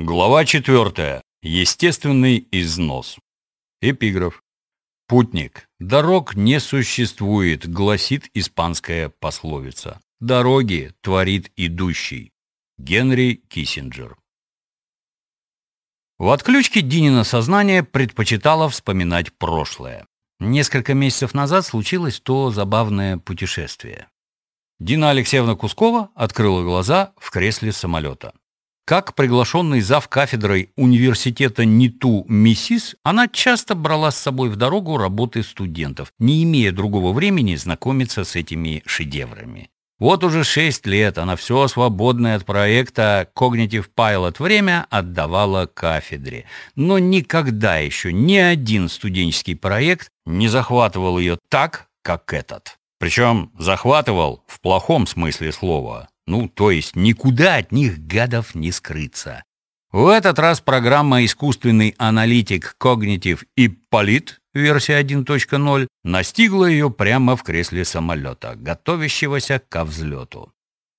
Глава 4. Естественный износ. Эпиграф. «Путник, дорог не существует», гласит испанская пословица. «Дороги творит идущий». Генри Киссинджер. В отключке Динина сознание предпочитало вспоминать прошлое. Несколько месяцев назад случилось то забавное путешествие. Дина Алексеевна Кускова открыла глаза в кресле самолета. Как приглашенный зав кафедрой университета НИТУ МИСИС, она часто брала с собой в дорогу работы студентов, не имея другого времени знакомиться с этими шедеврами. Вот уже шесть лет она все свободное от проекта Cognitive Pilot время отдавала кафедре. Но никогда еще ни один студенческий проект не захватывал ее так, как этот. Причем захватывал в плохом смысле слова. Ну, то есть никуда от них гадов не скрыться. В этот раз программа «Искусственный аналитик Cognitive Ипполит» версия 1.0 настигла ее прямо в кресле самолета, готовящегося ко взлету.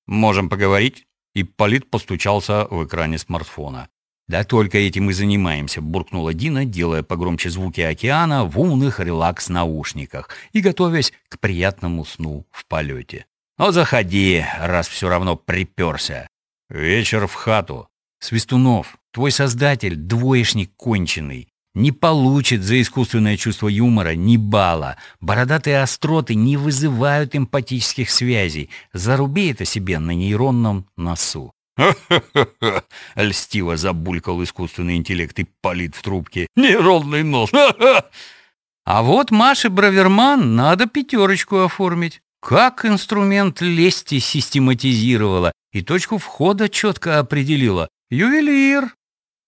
«Можем поговорить?» Ипполит постучался в экране смартфона. «Да только этим и занимаемся», — буркнула Дина, делая погромче звуки океана в умных релакс-наушниках и готовясь к приятному сну в полете. Ну, заходи, раз все равно приперся. Вечер в хату. Свистунов, твой создатель, двоечник конченый. Не получит за искусственное чувство юмора ни бала. Бородатые остроты не вызывают эмпатических связей. Заруби это себе на нейронном носу. «Ха-ха-ха!» — льстиво забулькал искусственный интеллект и палит в трубке. «Нейронный нос! Ха-ха!» А вот Маше Браверман надо пятерочку оформить. Как инструмент лести систематизировала и точку входа четко определила. Ювелир.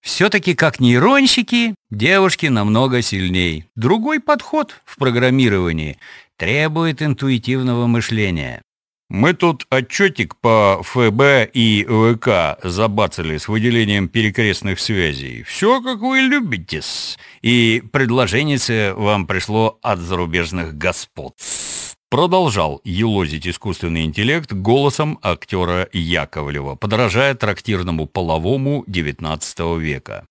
Все-таки как нейронщики, девушки намного сильней. Другой подход в программировании требует интуитивного мышления. Мы тут отчетик по ФБ и ВК забацали с выделением перекрестных связей. Все, как вы любите. И предложение вам пришло от зарубежных господ. Продолжал елозить искусственный интеллект голосом актера Яковлева, подражая трактирному половому XIX века.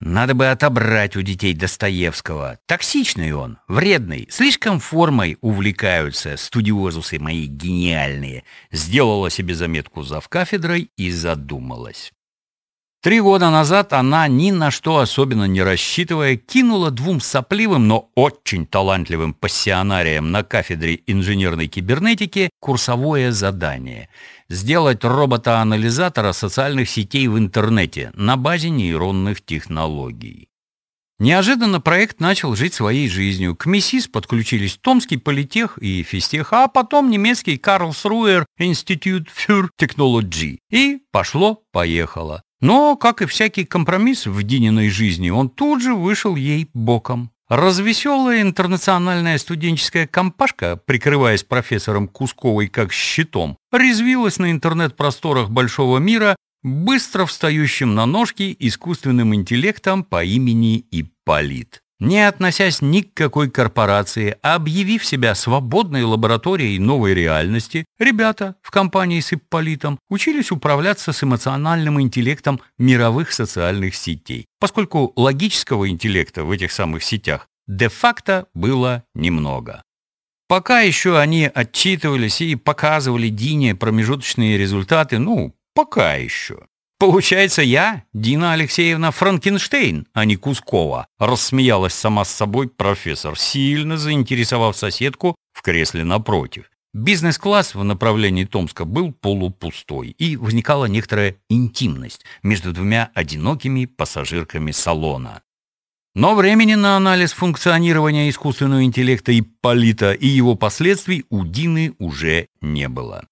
Надо бы отобрать у детей Достоевского. Токсичный он, вредный, слишком формой увлекаются студиозусы мои гениальные. Сделала себе заметку зав кафедрой и задумалась. Три года назад она, ни на что особенно не рассчитывая, кинула двум сопливым, но очень талантливым пассионариям на кафедре инженерной кибернетики курсовое задание — сделать робота-анализатора социальных сетей в интернете на базе нейронных технологий. Неожиданно проект начал жить своей жизнью. К МИСИС подключились Томский политех и физтех, а потом немецкий Карлсруэр Institute für Technology. И пошло-поехало. Но, как и всякий компромисс в Дининой жизни, он тут же вышел ей боком. Развеселая интернациональная студенческая компашка, прикрываясь профессором Кусковой как щитом, резвилась на интернет-просторах большого мира быстро встающим на ножки искусственным интеллектом по имени Ипполит не относясь ни к какой корпорации, объявив себя свободной лабораторией новой реальности, ребята в компании с Ипполитом учились управляться с эмоциональным интеллектом мировых социальных сетей, поскольку логического интеллекта в этих самых сетях де-факто было немного. Пока еще они отчитывались и показывали Дине промежуточные результаты, ну, пока еще. «Получается, я, Дина Алексеевна Франкенштейн, а не Кускова», рассмеялась сама с собой профессор, сильно заинтересовав соседку в кресле напротив. Бизнес-класс в направлении Томска был полупустой, и возникала некоторая интимность между двумя одинокими пассажирками салона. Но времени на анализ функционирования искусственного интеллекта Ипполита и его последствий у Дины уже не было.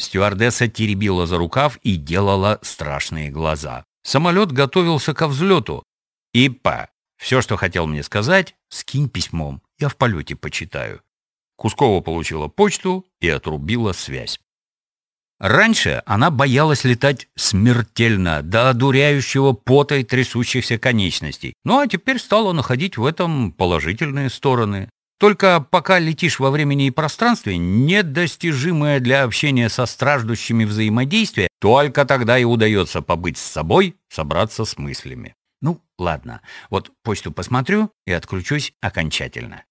Стюардесса теребила за рукав и делала страшные глаза. Самолет готовился ко взлету. «Иппа, все, что хотел мне сказать, скинь письмом, я в полете почитаю». Кускова получила почту и отрубила связь. Раньше она боялась летать смертельно, до одуряющего пота и трясущихся конечностей. Ну а теперь стала находить в этом положительные стороны. Только пока летишь во времени и пространстве, недостижимое для общения со страждущими взаимодействие, только тогда и удается побыть с собой, собраться с мыслями. Ну, ладно, вот почту посмотрю и отключусь окончательно.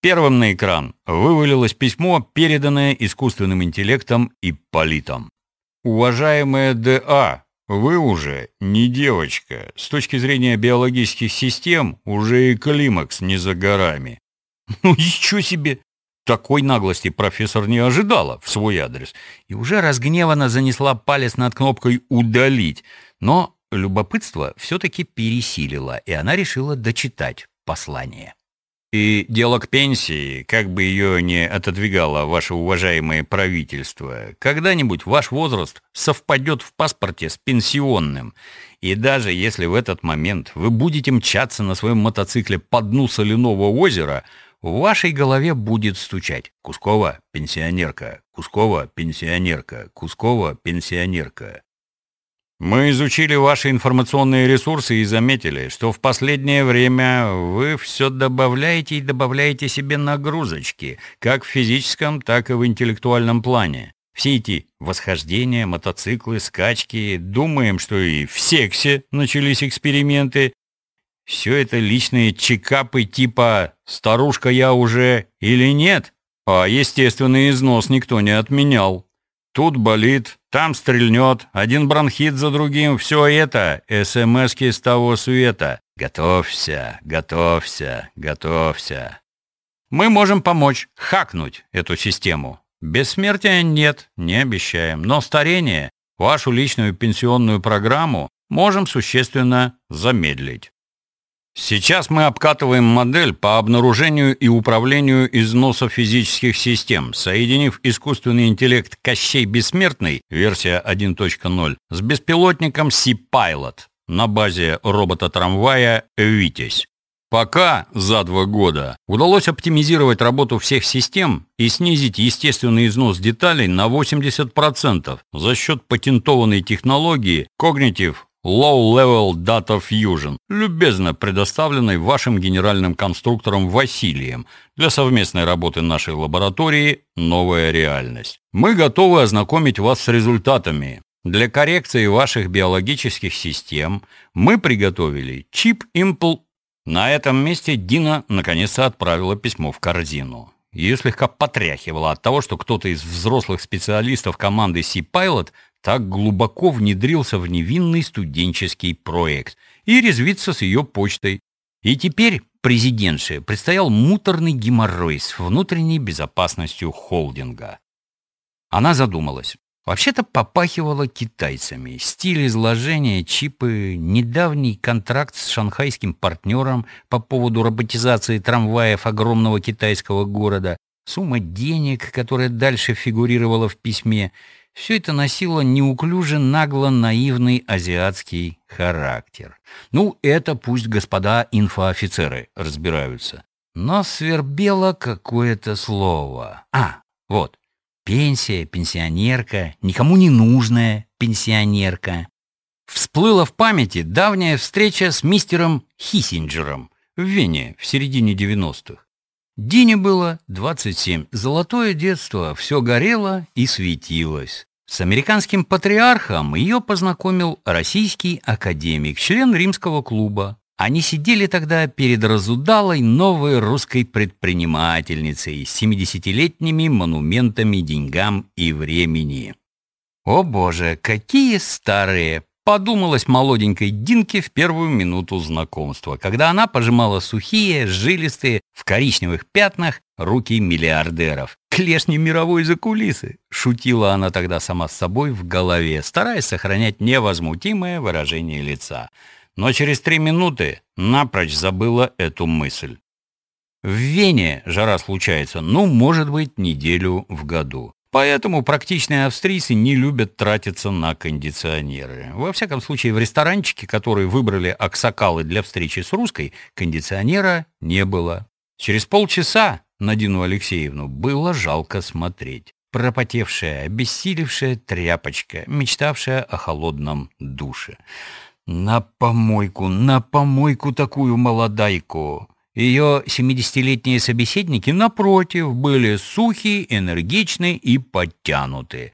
Первым на экран вывалилось письмо, переданное искусственным интеллектом и политом. «Уважаемая Д.А., вы уже не девочка. С точки зрения биологических систем уже и климакс не за горами. Ну, еще себе! Такой наглости профессор не ожидала в свой адрес и уже разгневанно занесла палец над кнопкой «Удалить», но любопытство все-таки пересилило, и она решила дочитать послание. И дело к пенсии, как бы ее не отодвигало ваше уважаемое правительство, когда-нибудь ваш возраст совпадет в паспорте с пенсионным. И даже если в этот момент вы будете мчаться на своем мотоцикле по дну соляного озера – в вашей голове будет стучать «Кускова – пенсионерка», «Кускова – пенсионерка», «Кускова – пенсионерка». Мы изучили ваши информационные ресурсы и заметили, что в последнее время вы все добавляете и добавляете себе нагрузочки, как в физическом, так и в интеллектуальном плане. Все эти восхождения, мотоциклы, скачки, думаем, что и в сексе начались эксперименты, все это личные чекапы типа «старушка я уже» или нет, а естественный износ никто не отменял. Тут болит, там стрельнет, один бронхит за другим, все это СМСки с того света. Готовься, готовься, готовься. Мы можем помочь хакнуть эту систему. Бессмертия нет, не обещаем, но старение, вашу личную пенсионную программу можем существенно замедлить. Сейчас мы обкатываем модель по обнаружению и управлению износа физических систем, соединив искусственный интеллект Кощей Бессмертный, версия 1.0, с беспилотником Sea-Pilot на базе робота-трамвая «Витязь». Пока за два года удалось оптимизировать работу всех систем и снизить естественный износ деталей на 80% за счет патентованной технологии Cognitive Low-Level Data Fusion, любезно предоставленной вашим генеральным конструктором Василием для совместной работы нашей лаборатории «Новая реальность». Мы готовы ознакомить вас с результатами. Для коррекции ваших биологических систем мы приготовили чип Impl. На этом месте Дина наконец-то отправила письмо в корзину. Ее слегка потряхивало от того, что кто-то из взрослых специалистов команды Sea-Pilot так глубоко внедрился в невинный студенческий проект и резвиться с ее почтой. И теперь президентше предстоял муторный геморрой с внутренней безопасностью холдинга. Она задумалась. Вообще-то попахивала китайцами. Стиль изложения, чипы, недавний контракт с шанхайским партнером по поводу роботизации трамваев огромного китайского города, сумма денег, которая дальше фигурировала в письме — все это носило неуклюже нагло наивный азиатский характер. Ну, это пусть господа инфоофицеры разбираются. Но свербело какое-то слово. А, вот. Пенсия, пенсионерка, никому не нужная пенсионерка. Всплыла в памяти давняя встреча с мистером Хиссинджером в Вене в середине 90-х. Дине было 27. Золотое детство, все горело и светилось. С американским патриархом ее познакомил российский академик, член римского клуба. Они сидели тогда перед разудалой новой русской предпринимательницей с 70-летними монументами деньгам и времени. О боже, какие старые, Подумалось молоденькой Динке в первую минуту знакомства, когда она пожимала сухие, жилистые, в коричневых пятнах руки миллиардеров. «Клешни мировой закулисы!» — шутила она тогда сама с собой в голове, стараясь сохранять невозмутимое выражение лица. Но через три минуты напрочь забыла эту мысль. В Вене жара случается, ну, может быть, неделю в году. Поэтому практичные австрийцы не любят тратиться на кондиционеры. Во всяком случае, в ресторанчике, который выбрали аксакалы для встречи с русской, кондиционера не было. Через полчаса на Дину Алексеевну было жалко смотреть. Пропотевшая, обессилевшая тряпочка, мечтавшая о холодном душе. На помойку, на помойку такую молодайку. Ее 70-летние собеседники, напротив, были сухи, энергичны и подтянуты.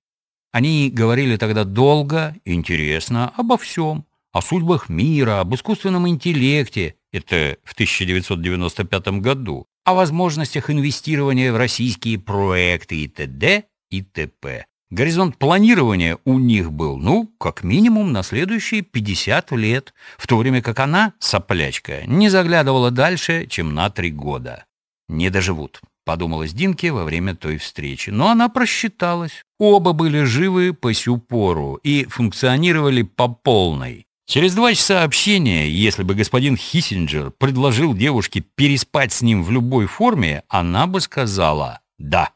Они говорили тогда долго, интересно, обо всем, о судьбах мира, об искусственном интеллекте, это в 1995 году, о возможностях инвестирования в российские проекты и т.д. и т.п. Горизонт планирования у них был, ну, как минимум на следующие 50 лет, в то время как она, соплячка, не заглядывала дальше, чем на три года. Не доживут, подумалось Динке во время той встречи. Но она просчиталась. Оба были живы по сю пору и функционировали по полной. Через два часа общения, если бы господин Хиссинджер предложил девушке переспать с ним в любой форме, она бы сказала «да».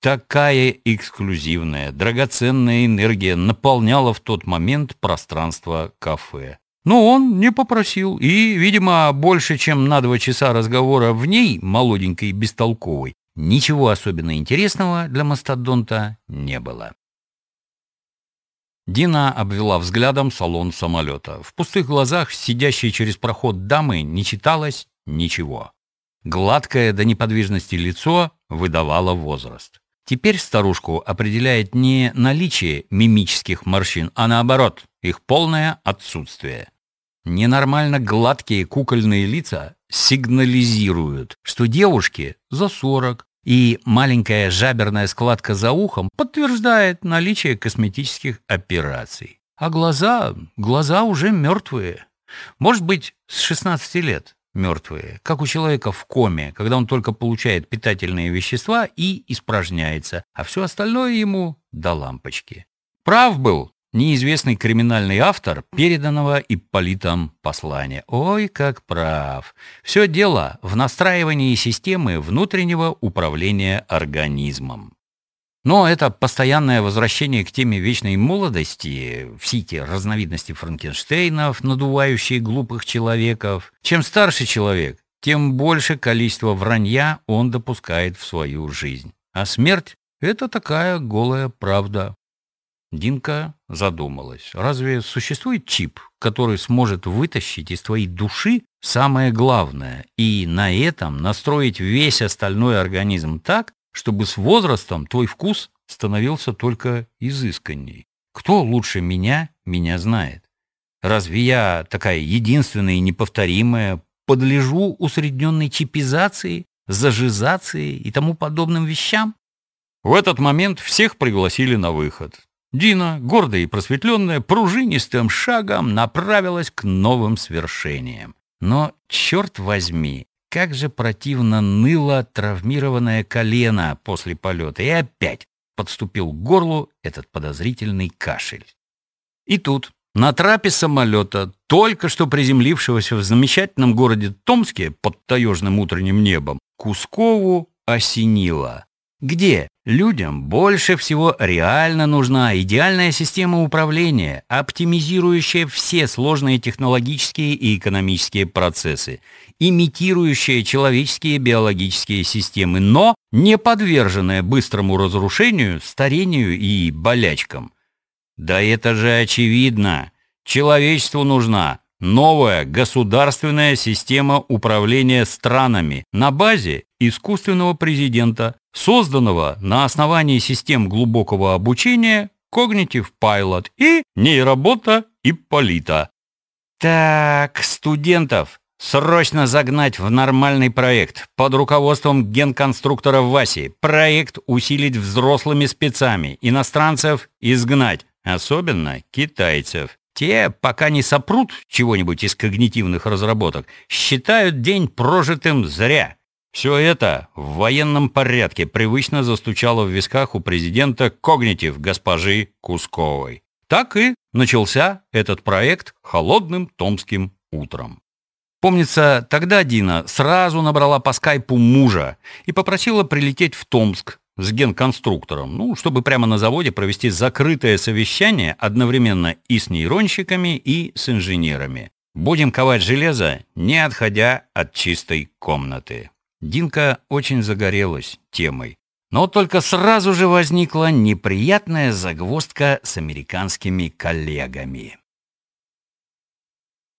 Такая эксклюзивная, драгоценная энергия наполняла в тот момент пространство кафе. Но он не попросил, и, видимо, больше, чем на два часа разговора в ней, молоденькой и бестолковой, ничего особенно интересного для мастодонта не было. Дина обвела взглядом салон самолета. В пустых глазах, сидящей через проход дамы, не читалось ничего. Гладкое до неподвижности лицо выдавало возраст. Теперь старушку определяет не наличие мимических морщин, а наоборот, их полное отсутствие. Ненормально гладкие кукольные лица сигнализируют, что девушке за 40, и маленькая жаберная складка за ухом подтверждает наличие косметических операций. А глаза, глаза уже мертвые. Может быть, с 16 лет мертвые, как у человека в коме, когда он только получает питательные вещества и испражняется, а все остальное ему до лампочки. Прав был неизвестный криминальный автор переданного Ипполитом послания. Ой, как прав. Все дело в настраивании системы внутреннего управления организмом. Но это постоянное возвращение к теме вечной молодости, все эти разновидности Франкенштейнов, надувающие глупых человеков. Чем старше человек, тем больше количество вранья он допускает в свою жизнь. А смерть — это такая голая правда. Динка задумалась. Разве существует чип, который сможет вытащить из твоей души самое главное и на этом настроить весь остальной организм так, чтобы с возрастом твой вкус становился только изысканней. Кто лучше меня меня знает? Разве я такая единственная и неповторимая, подлежу усредненной чипизации, зажизации и тому подобным вещам? В этот момент всех пригласили на выход. Дина, гордая и просветленная, пружинистым шагом направилась к новым свершениям. Но, черт возьми, как же противно ныло травмированное колено после полета, и опять подступил к горлу этот подозрительный кашель. И тут, на трапе самолета, только что приземлившегося в замечательном городе Томске под таежным утренним небом, Кускову осенило. Где людям больше всего реально нужна идеальная система управления, оптимизирующая все сложные технологические и экономические процессы, имитирующая человеческие биологические системы, но не подверженная быстрому разрушению, старению и болячкам. Да это же очевидно. Человечеству нужна новая государственная система управления странами на базе искусственного президента, созданного на основании систем глубокого обучения Cognitive Pilot и нейробота Ипполита. Так, студентов, срочно загнать в нормальный проект под руководством генконструктора Васи. Проект усилить взрослыми спецами, иностранцев изгнать, особенно китайцев. Те, пока не сопрут чего-нибудь из когнитивных разработок, считают день прожитым зря. Все это в военном порядке привычно застучало в висках у президента когнитив госпожи Кусковой. Так и начался этот проект холодным томским утром. Помнится, тогда Дина сразу набрала по скайпу мужа и попросила прилететь в Томск с генконструктором, ну, чтобы прямо на заводе провести закрытое совещание одновременно и с нейронщиками, и с инженерами. Будем ковать железо, не отходя от чистой комнаты. Динка очень загорелась темой. Но только сразу же возникла неприятная загвоздка с американскими коллегами.